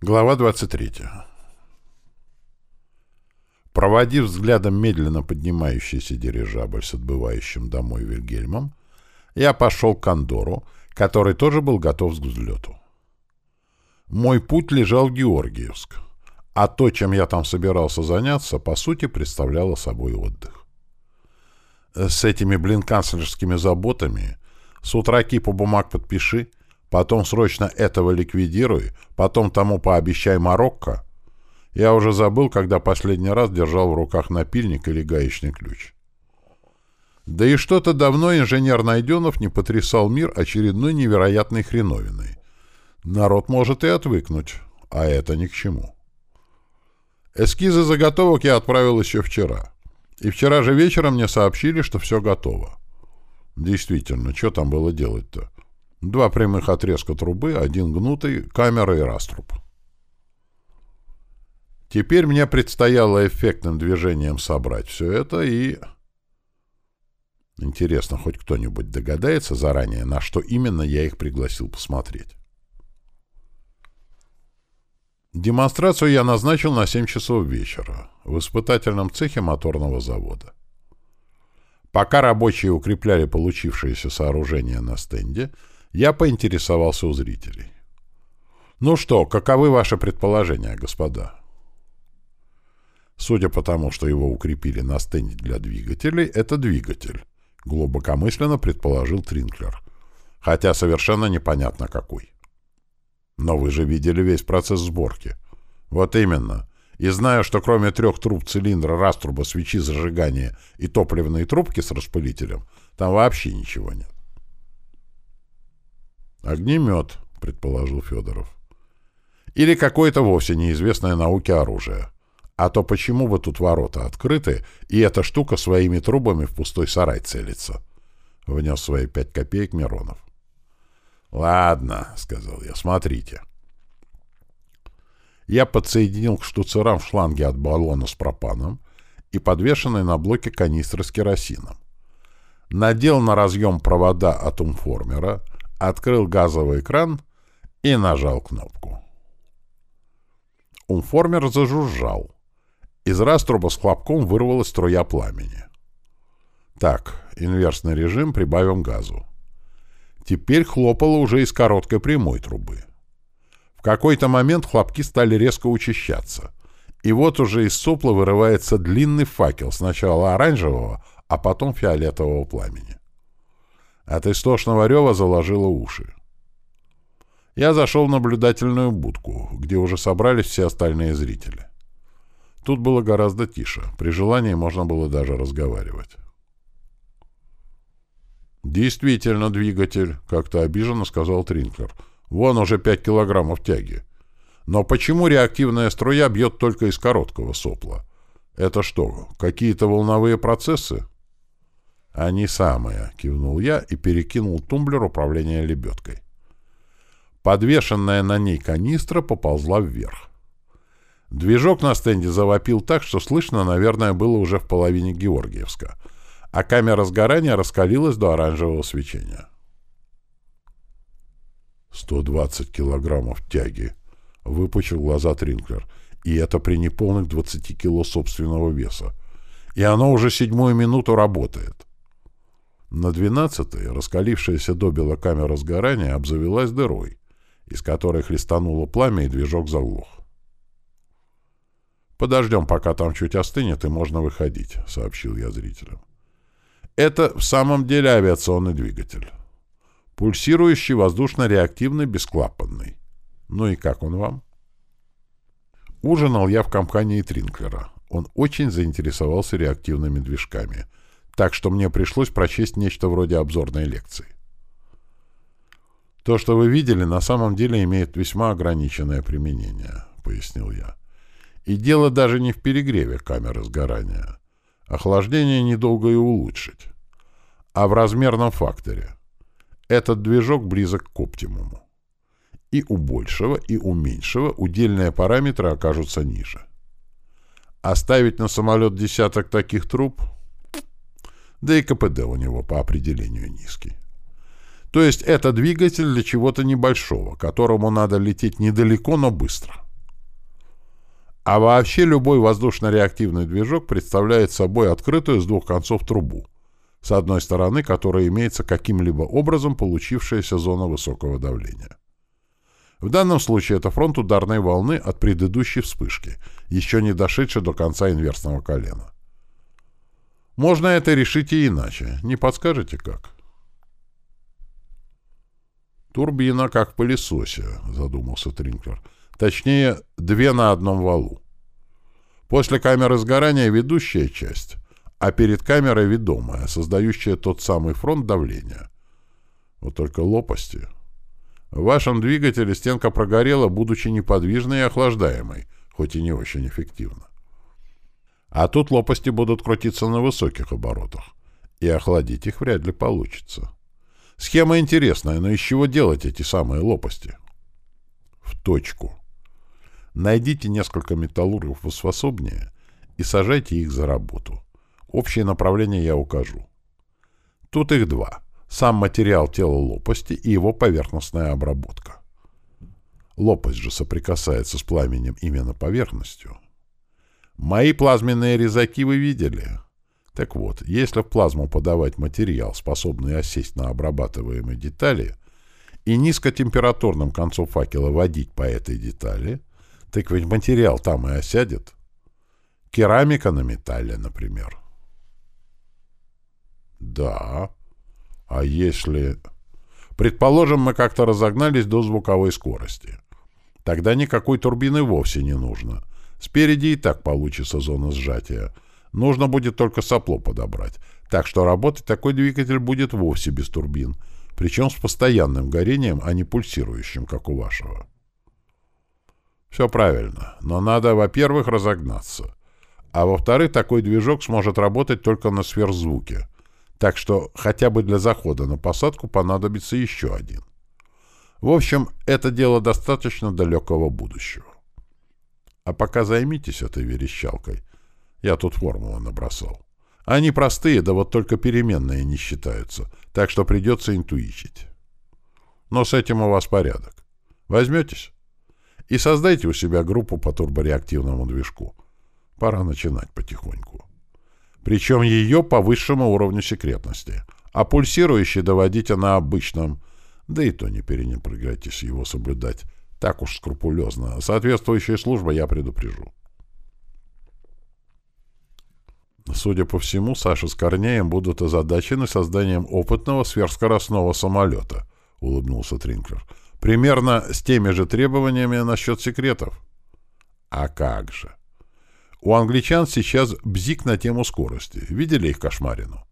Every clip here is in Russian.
Глава 23. Проводив взглядом медленно поднимающийся дирижабль с отбывающим домой Вильгельмом, я пошел к Кондору, который тоже был готов к взлету. Мой путь лежал в Георгиевск, а то, чем я там собирался заняться, по сути, представляло собой отдых. С этими, блин, канцлерскими заботами с утра кипу бумаг подпиши, потом срочно этого ликвидируй, потом тому пообещай Марокко. Я уже забыл, когда последний раз держал в руках напильник или гаечный ключ. Да и что-то давно инженер Найденов не потрясал мир очередной невероятной хреновиной. Народ может и отвыкнуть, а это ни к чему. Эскизы заготовок я отправил еще вчера. И вчера же вечером мне сообщили, что все готово. Действительно, что там было делать-то? Два прямых отрезка трубы, один гнутый, камера и раструб. Теперь мне предстояло эффектным движением собрать все это и... Интересно, хоть кто-нибудь догадается заранее, на что именно я их пригласил посмотреть. Демонстрацию я назначил на 7 часов вечера в испытательном цехе моторного завода. Пока рабочие укрепляли получившееся сооружение на стенде, я поинтересовался у зрителей. «Ну что, каковы ваши предположения, господа?» Судя по тому, что его укрепили на стенде для двигателей, это двигатель, глубокомысленно предположил Тринклер. Хотя совершенно непонятно какой. Но вы же видели весь процесс сборки. Вот именно. И знаю, что кроме трех труб цилиндра, раструба, свечи зажигания и топливной трубки с распылителем, там вообще ничего нет. «Огнемет», — предположил Федоров. «Или какое-то вовсе неизвестное науке оружие. А то почему бы тут ворота открыты, и эта штука своими трубами в пустой сарай целится?» — внес свои пять копеек Миронов. «Ладно», — сказал я, — «смотрите». Я подсоединил к штуцерам шланги от баллона с пропаном и подвешенные на блоке канистры с керосином. Надел на разъем провода от умформера — открыл газовый кран и нажал кнопку. Умформер зажужжал. Из раструба с хлопком вырвалась струя пламени. Так, инверсный режим, прибавим газу. Теперь хлопало уже из короткой прямой трубы. В какой-то момент хлопки стали резко учащаться. И вот уже из сопла вырывается длинный факел, сначала оранжевого, а потом фиолетового пламени. От истошного рева заложило уши. Я зашел в наблюдательную будку, где уже собрались все остальные зрители. Тут было гораздо тише. При желании можно было даже разговаривать. «Действительно двигатель», — как-то обиженно сказал Тринклер. «Вон уже пять килограммов тяги. Но почему реактивная струя бьет только из короткого сопла? Это что, какие-то волновые процессы?» «Они самые», — кивнул я и перекинул тумблер управления лебедкой. Подвешенная на ней канистра поползла вверх. Движок на стенде завопил так, что слышно, наверное, было уже в половине Георгиевска, а камера сгорания раскалилась до оранжевого свечения. «Сто двадцать килограммов тяги», — выпучил глаза Тринклер, «и это при неполных двадцати кило собственного веса. И оно уже седьмую минуту работает». На двенадцатой раскалившаяся добила камера сгорания обзавелась дырой, из которой хлестануло пламя и движок заглох. «Подождем, пока там чуть остынет, и можно выходить», — сообщил я зрителям. «Это в самом деле авиационный двигатель. Пульсирующий воздушно-реактивный бесклапанный. Ну и как он вам?» Ужинал я в компании Тринклера. Он очень заинтересовался реактивными движками — так что мне пришлось прочесть нечто вроде обзорной лекции. «То, что вы видели, на самом деле имеет весьма ограниченное применение», — пояснил я. «И дело даже не в перегреве камеры сгорания. Охлаждение недолго и улучшить, а в размерном факторе. Этот движок близок к оптимуму. И у большего, и у меньшего удельные параметры окажутся ниже. Оставить на самолет десяток таких труб — да и КПД у него по определению низкий. То есть это двигатель для чего-то небольшого, которому надо лететь недалеко, но быстро. А вообще любой воздушно-реактивный движок представляет собой открытую с двух концов трубу, с одной стороны которой имеется каким-либо образом получившаяся зона высокого давления. В данном случае это фронт ударной волны от предыдущей вспышки, еще не дошедшей до конца инверсного колена. Можно это решить и иначе. Не подскажете как? Турбина как в пылесосе, задумался Тринклер. Точнее, две на одном валу. После камеры сгорания ведущая часть, а перед камерой ведомая, создающая тот самый фронт давления. Вот только лопасти. В вашем двигателе стенка прогорела, будучи неподвижной и охлаждаемой, хоть и не очень эффективно. А тут лопасти будут крутиться на высоких оборотах, и охладить их вряд ли получится. Схема интересная, но из чего делать эти самые лопасти? В точку. Найдите несколько металлургов способнее и сажайте их за работу. Общее направление я укажу. Тут их два. Сам материал тела лопасти и его поверхностная обработка. Лопасть же соприкасается с пламенем именно поверхностью. Мои плазменные резаки вы видели? Так вот, если в плазму подавать материал, способный осесть на обрабатываемой детали, и низкотемпературным концом факела водить по этой детали, так ведь материал там и осядет. Керамика на металле, например. Да. А если... Предположим, мы как-то разогнались до звуковой скорости. Тогда никакой турбины вовсе не нужно. Спереди и так получится зона сжатия. Нужно будет только сопло подобрать. Так что работать такой двигатель будет вовсе без турбин. Причем с постоянным горением, а не пульсирующим, как у вашего. Все правильно, но надо, во-первых, разогнаться. А во-вторых, такой движок сможет работать только на сверхзвуке. Так что хотя бы для захода на посадку понадобится еще один. В общем, это дело достаточно далекого будущего. А пока займитесь этой верещалкой. Я тут формулы набросал. Они простые, да вот только переменные не считаются, так что придется интуичить. Но с этим у вас порядок. Возьметесь? и создайте у себя группу по турбореактивному движку. Пора начинать потихоньку. Причем ее по высшему уровню секретности, а пульсирующий доводите на обычном, да и то не перенапрягайтесь его соблюдать, так уж скрупулезно. Соответствующая служба я предупрежу. Судя по всему, Саша с Корнеем будут озадачены созданием опытного сверхскоростного самолета, — улыбнулся Тринклер. Примерно с теми же требованиями насчет секретов. А как же? У англичан сейчас бзик на тему скорости. Видели их кошмарину?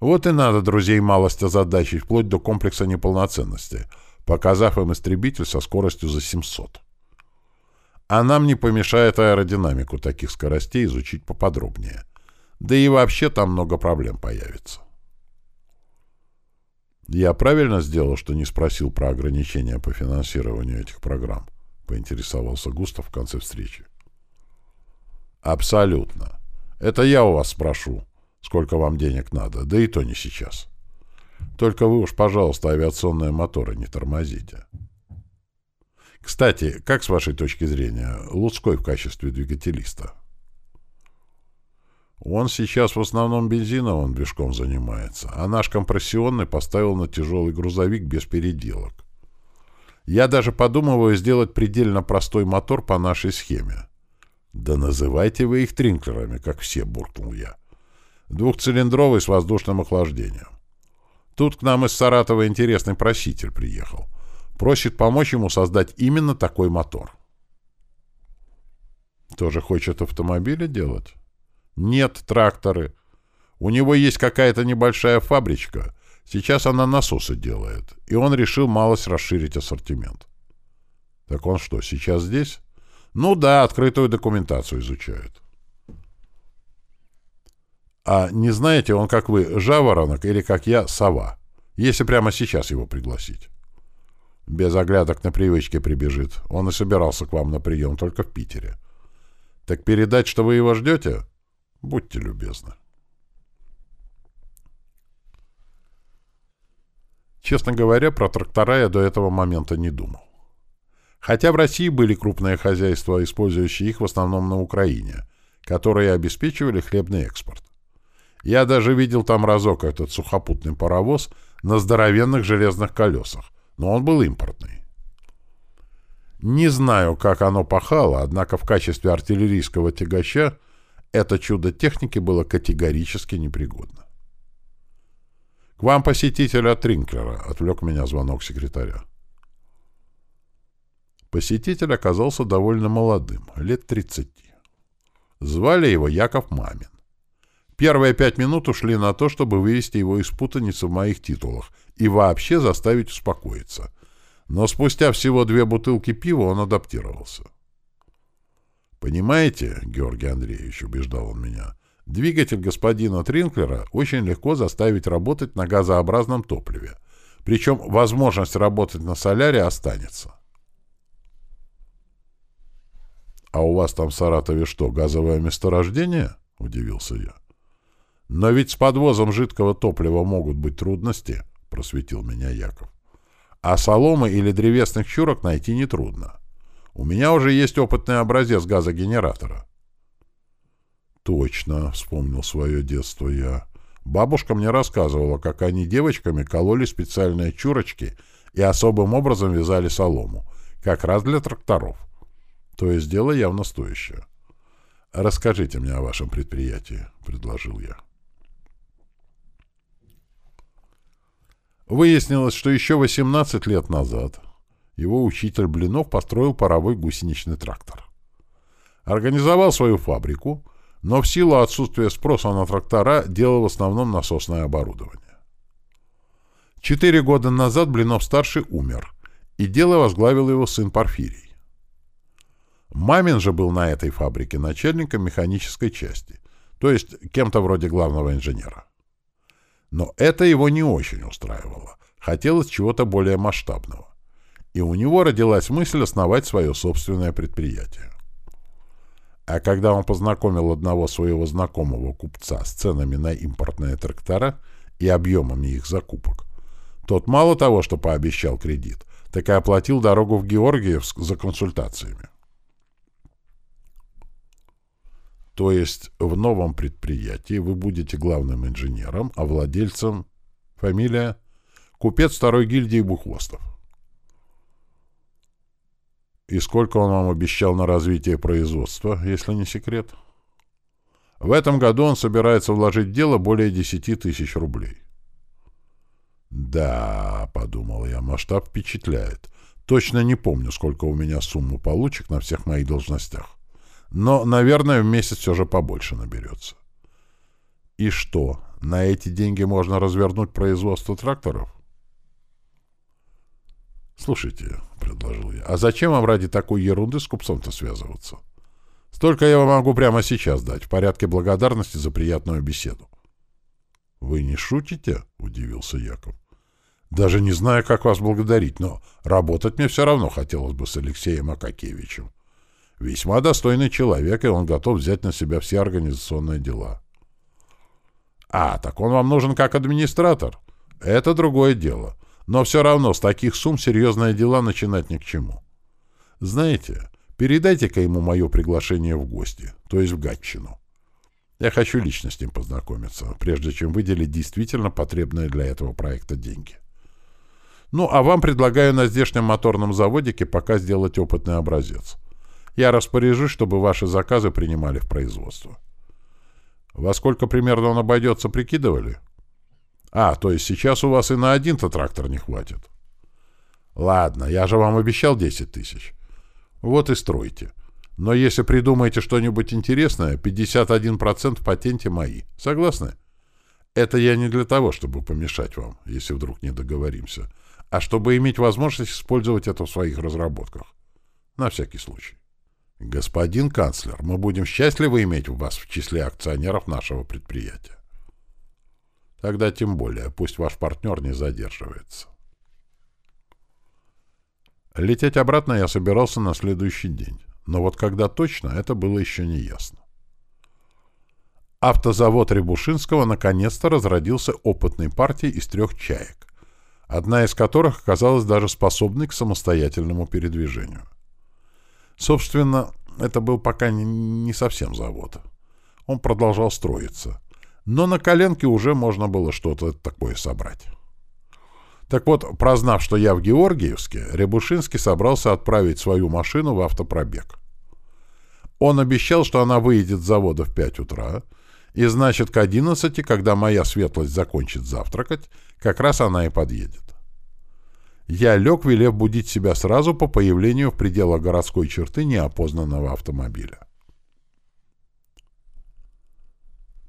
Вот и надо друзей малость озадачить, вплоть до комплекса неполноценности, показав им истребитель со скоростью за 700. А нам не помешает аэродинамику таких скоростей изучить поподробнее. Да и вообще там много проблем появится. Я правильно сделал, что не спросил про ограничения по финансированию этих программ? Поинтересовался Густав в конце встречи. Абсолютно. Это я у вас спрошу, сколько вам денег надо, да и то не сейчас. Только вы уж, пожалуйста, авиационные моторы не тормозите. Кстати, как с вашей точки зрения, Луцкой в качестве двигателиста? Он сейчас в основном бензиновым движком занимается, а наш компрессионный поставил на тяжелый грузовик без переделок. Я даже подумываю сделать предельно простой мотор по нашей схеме. Да называйте вы их тринклерами, как все, буркнул я. Двухцилиндровый с воздушным охлаждением. Тут к нам из Саратова интересный проситель приехал. Просит помочь ему создать именно такой мотор. Тоже хочет автомобили делать? Нет тракторы. У него есть какая-то небольшая фабричка. Сейчас она насосы делает. И он решил малость расширить ассортимент. Так он что, сейчас здесь? Ну да, открытую документацию изучает. А не знаете, он как вы, жаворонок или как я, сова? Если прямо сейчас его пригласить. Без оглядок на привычке прибежит. Он и собирался к вам на прием только в Питере. Так передать, что вы его ждете? — Будьте любезны. Честно говоря, про трактора я до этого момента не думал. Хотя в России были крупные хозяйства, использующие их в основном на Украине, которые обеспечивали хлебный экспорт. Я даже видел там разок этот сухопутный паровоз на здоровенных железных колесах, но он был импортный. Не знаю, как оно пахало, однако в качестве артиллерийского тягача это чудо техники было категорически непригодно. «К вам посетитель от Тринклера», — отвлек меня звонок секретаря. Посетитель оказался довольно молодым, лет 30. Звали его Яков Мамин. Первые пять минут ушли на то, чтобы вывести его из путаницы в моих титулах и вообще заставить успокоиться. Но спустя всего две бутылки пива он адаптировался. «Понимаете, Георгий Андреевич, — убеждал он меня, — двигатель господина Тринклера очень легко заставить работать на газообразном топливе, причем возможность работать на соляре останется». «А у вас там в Саратове что, газовое месторождение?» — удивился я. «Но ведь с подвозом жидкого топлива могут быть трудности», — просветил меня Яков. «А соломы или древесных чурок найти нетрудно. У меня уже есть опытный образец газогенератора». «Точно», — вспомнил свое детство я. Бабушка мне рассказывала, как они девочками кололи специальные чурочки и особым образом вязали солому, как раз для тракторов. То есть дело явно стоящее. «Расскажите мне о вашем предприятии», — предложил я. Выяснилось, что еще 18 лет назад его учитель Блинов построил паровой гусеничный трактор. Организовал свою фабрику, но в силу отсутствия спроса на трактора делал в основном насосное оборудование. Четыре года назад Блинов-старший умер, и дело возглавил его сын Порфирий. Мамин же был на этой фабрике начальником механической части, то есть кем-то вроде главного инженера. Но это его не очень устраивало. Хотелось чего-то более масштабного. И у него родилась мысль основать свое собственное предприятие. А когда он познакомил одного своего знакомого купца с ценами на импортные трактора и объемами их закупок, тот мало того, что пообещал кредит, так и оплатил дорогу в Георгиевск за консультациями. То есть в новом предприятии вы будете главным инженером, а владельцем — фамилия — купец второй гильдии Бухвостов. И сколько он вам обещал на развитие производства, если не секрет? В этом году он собирается вложить в дело более 10 тысяч рублей. «Да», — подумал я, — масштаб впечатляет. Точно не помню, сколько у меня сумму получек на всех моих должностях. Но, наверное, в месяц все же побольше наберется. И что, на эти деньги можно развернуть производство тракторов? Слушайте, — предложил я, — а зачем вам ради такой ерунды с купцом-то связываться? Столько я вам могу прямо сейчас дать, в порядке благодарности за приятную беседу. — Вы не шутите? — удивился Яков. — Даже не знаю, как вас благодарить, но работать мне все равно хотелось бы с Алексеем Акакевичем. Весьма достойный человек, и он готов взять на себя все организационные дела. А, так он вам нужен как администратор. Это другое дело. Но все равно с таких сумм серьезные дела начинать ни к чему. Знаете, передайте-ка ему мое приглашение в гости, то есть в Гатчину. Я хочу лично с ним познакомиться, прежде чем выделить действительно потребные для этого проекта деньги. Ну, а вам предлагаю на здешнем моторном заводике пока сделать опытный образец. Я распоряжусь, чтобы ваши заказы принимали в производство. Во сколько примерно он обойдется, прикидывали? А, то есть сейчас у вас и на один-то трактор не хватит. Ладно, я же вам обещал 10 тысяч. Вот и стройте. Но если придумаете что-нибудь интересное, 51% в патенте мои. Согласны? Это я не для того, чтобы помешать вам, если вдруг не договоримся, а чтобы иметь возможность использовать это в своих разработках. На всякий случай. «Господин канцлер, мы будем счастливы иметь вас в числе акционеров нашего предприятия». «Тогда тем более, пусть ваш партнер не задерживается». Лететь обратно я собирался на следующий день, но вот когда точно, это было еще не ясно. Автозавод Рябушинского наконец-то разродился опытной партией из трех чаек, одна из которых оказалась даже способной к самостоятельному передвижению. Собственно, это был пока не совсем завод. Он продолжал строиться. Но на коленке уже можно было что-то такое собрать. Так вот, прознав, что я в Георгиевске, Рябушинский собрался отправить свою машину в автопробег. Он обещал, что она выйдет с завода в 5 утра, и значит, к 11, когда моя светлость закончит завтракать, как раз она и подъедет. Я лег, велев будить себя сразу по появлению в пределах городской черты неопознанного автомобиля.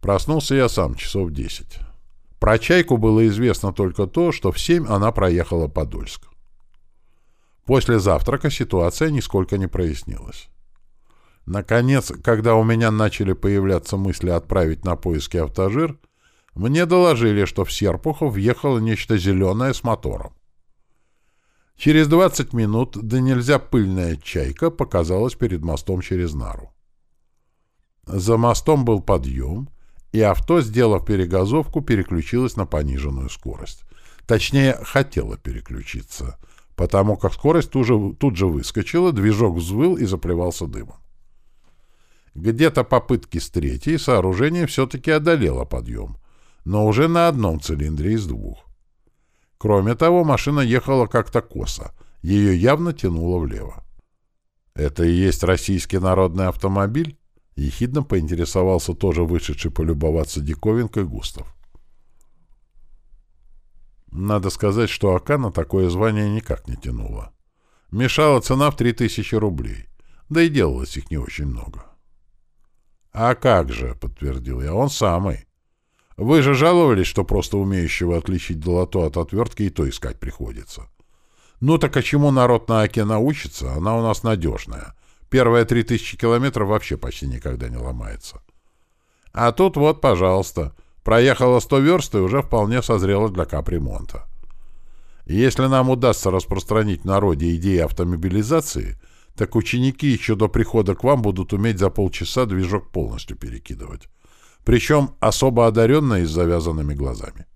Проснулся я сам часов десять. Про «Чайку» было известно только то, что в семь она проехала Подольск. После завтрака ситуация нисколько не прояснилась. Наконец, когда у меня начали появляться мысли отправить на поиски автожир, мне доложили, что в Серпухов въехало нечто зеленое с мотором. Через 20 минут да нельзя пыльная чайка показалась перед мостом через Нару. За мостом был подъем, и авто, сделав перегазовку, переключилось на пониженную скорость. Точнее, хотело переключиться, потому как скорость тут же, тут же выскочила, движок взвыл и заплевался дымом. Где-то попытки с третьей сооружение все-таки одолело подъем, но уже на одном цилиндре из двух. Кроме того, машина ехала как-то косо, ее явно тянуло влево. «Это и есть российский народный автомобиль?» — ехидно поинтересовался тоже вышедший полюбоваться диковинкой Густав. Надо сказать, что АК на такое звание никак не тянуло. Мешала цена в 3000 рублей, да и делалось их не очень много. «А как же», — подтвердил я, — «он самый. Вы же жаловались, что просто умеющего отличить долото от отвертки и то искать приходится. Ну так а чему народ на Оке научится? Она у нас надежная. Первые три тысячи километров вообще почти никогда не ломается. А тут вот, пожалуйста, проехала сто верст и уже вполне созрела для капремонта. Если нам удастся распространить в народе идеи автомобилизации — так ученики еще до прихода к вам будут уметь за полчаса движок полностью перекидывать. Причем особо одаренные с завязанными глазами.